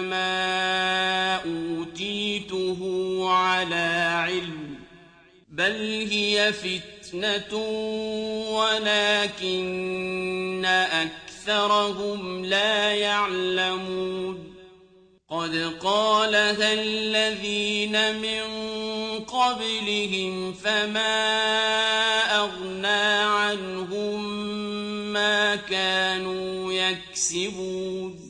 إنما أوتيته على علم بل هي فتنة ولكن أكثرهم لا يعلمون. قد قالها الذين من قبلهم فما أغنى عنهم ما كانوا يكسبون.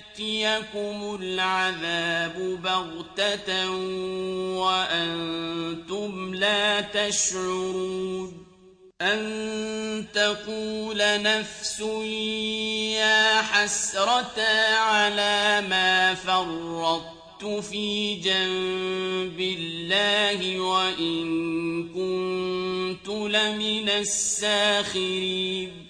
يأتيكم العذاب بغتة وأنتم لا تشعرون أن تقول نفس يا حسرة على ما فرطت في جنب الله وإن كنت لمن الساخرين